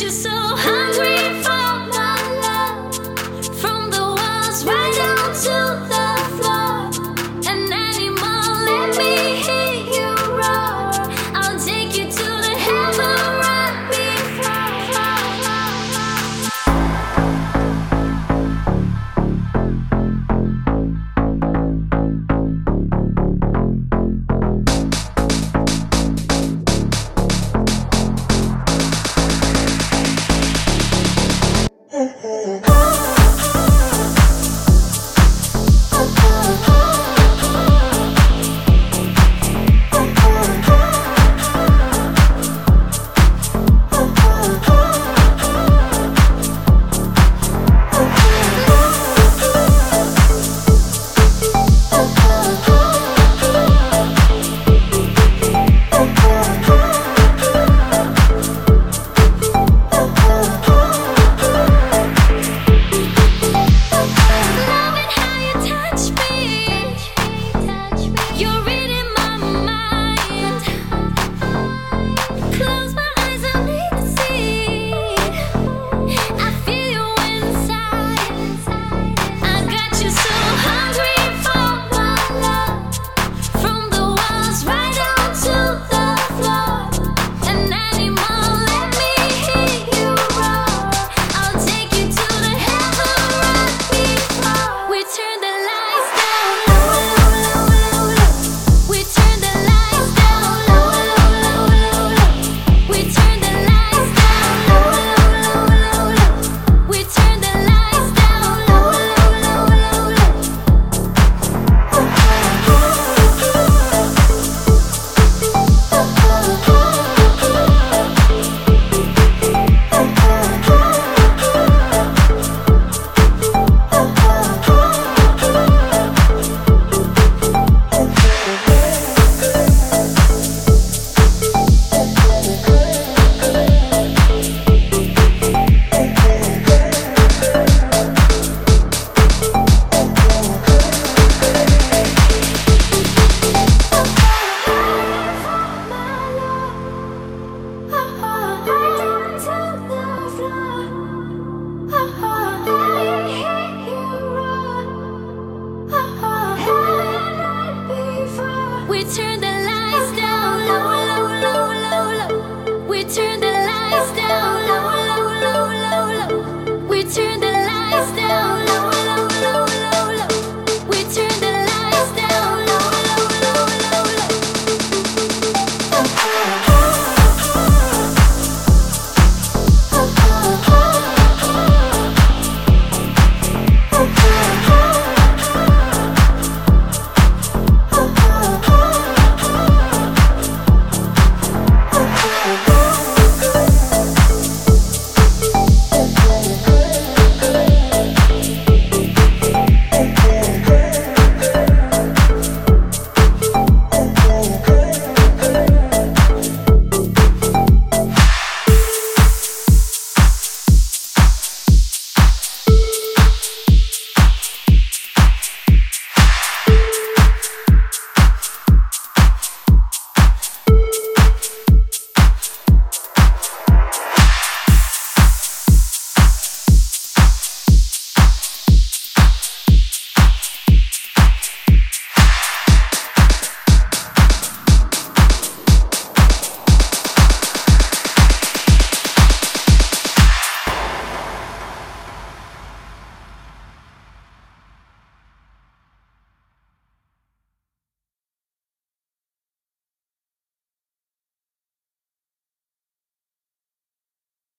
you so